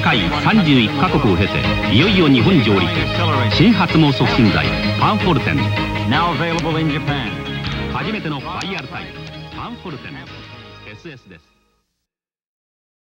世界31カ国を経ていよいよ日本上陸。新発毛促進剤パンフォルテン。初めてのファイアルタイプパンフォルテン。SS です。